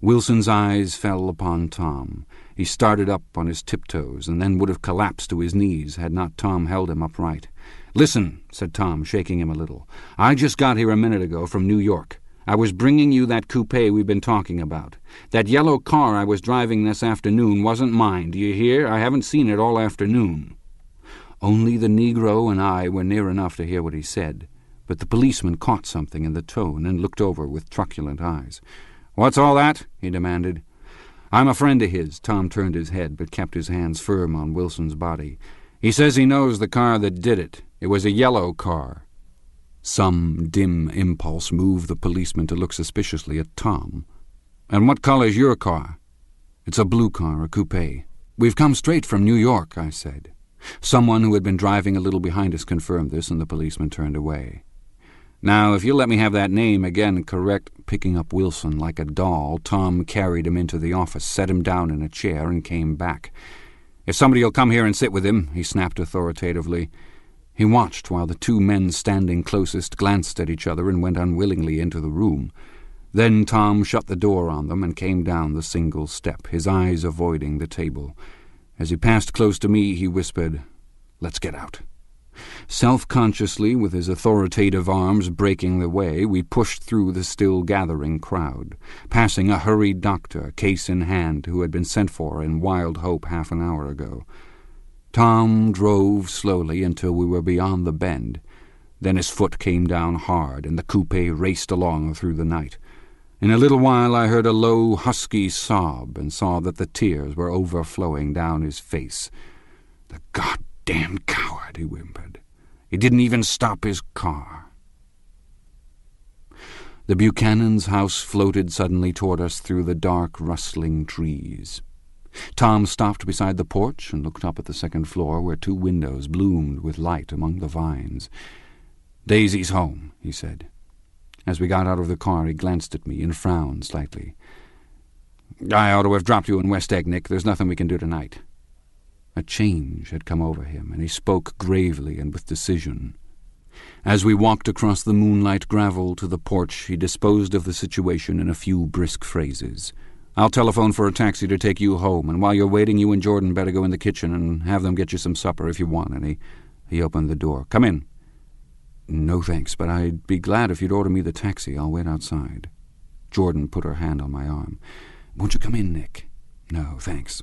Wilson's eyes fell upon Tom. He started up on his tiptoes and then would have collapsed to his knees had not Tom held him upright. Listen, said Tom, shaking him a little. I just got here a minute ago from New York. I was bringing you that coupe we've been talking about. That yellow car I was driving this afternoon wasn't mine, do you hear? I haven't seen it all afternoon. Only the Negro and I were near enough to hear what he said, but the policeman caught something in the tone and looked over with truculent eyes. What's all that? he demanded. I'm a friend of his. Tom turned his head, but kept his hands firm on Wilson's body. He says he knows the car that did it. It was a yellow car. Some dim impulse moved the policeman to look suspiciously at Tom. And what color's your car? It's a blue car, a coupe. We've come straight from New York, I said. Someone who had been driving a little behind us confirmed this, and the policeman turned away. Now, if you'll let me have that name again correct, picking up Wilson like a doll, Tom carried him into the office, set him down in a chair, and came back. If somebody'll come here and sit with him, he snapped authoritatively. He watched while the two men standing closest glanced at each other and went unwillingly into the room. Then Tom shut the door on them and came down the single step, his eyes avoiding the table. As he passed close to me, he whispered, Let's get out. Self-consciously, with his authoritative arms breaking the way, we pushed through the still gathering crowd, passing a hurried doctor, case in hand, who had been sent for in wild hope half an hour ago. Tom drove slowly until we were beyond the bend. Then his foot came down hard, and the coupe raced along through the night. In a little while I heard a low, husky sob, and saw that the tears were overflowing down his face. The goddamned coward, he whimpered. He didn't even stop his car. The Buchanan's house floated suddenly toward us through the dark, rustling trees. Tom stopped beside the porch and looked up at the second floor, where two windows bloomed with light among the vines. Daisy's home, he said. As we got out of the car, he glanced at me and frowned slightly. I ought to have dropped you in West Egg, Nick. There's nothing we can do tonight. A change had come over him, and he spoke gravely and with decision. As we walked across the moonlight gravel to the porch, he disposed of the situation in a few brisk phrases. I'll telephone for a taxi to take you home, and while you're waiting, you and Jordan better go in the kitchen and have them get you some supper if you want any. He opened the door. Come in. No thanks, but I'd be glad if you'd order me the taxi. I'll wait outside. Jordan put her hand on my arm. Won't you come in, Nick? No, thanks.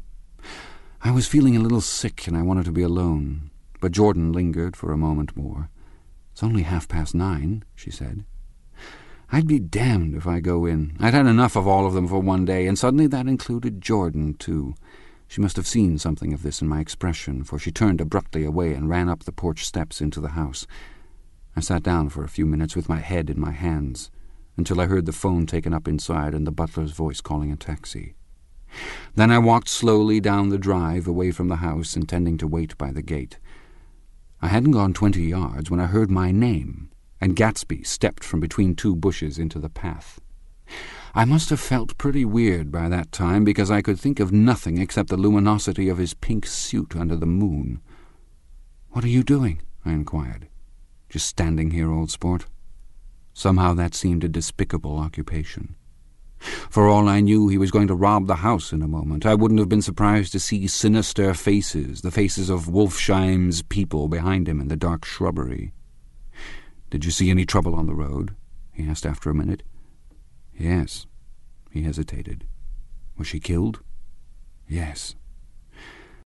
I was feeling a little sick and I wanted to be alone, but Jordan lingered for a moment more. It's only half past nine, she said. I'd be damned if I go in. I'd had enough of all of them for one day, and suddenly that included Jordan, too. She must have seen something of this in my expression, for she turned abruptly away and ran up the porch steps into the house. I sat down for a few minutes with my head in my hands, until I heard the phone taken up inside and the butler's voice calling a taxi. Then I walked slowly down the drive away from the house, intending to wait by the gate. I hadn't gone twenty yards when I heard my name, and Gatsby stepped from between two bushes into the path. I must have felt pretty weird by that time, because I could think of nothing except the luminosity of his pink suit under the moon. What are you doing? I inquired. Just standing here, old sport. Somehow that seemed a despicable occupation. For all I knew, he was going to rob the house in a moment. I wouldn't have been surprised to see sinister faces, the faces of Wolfsheim's people behind him in the dark shrubbery. Did you see any trouble on the road? he asked after a minute. Yes. He hesitated. Was she killed? Yes.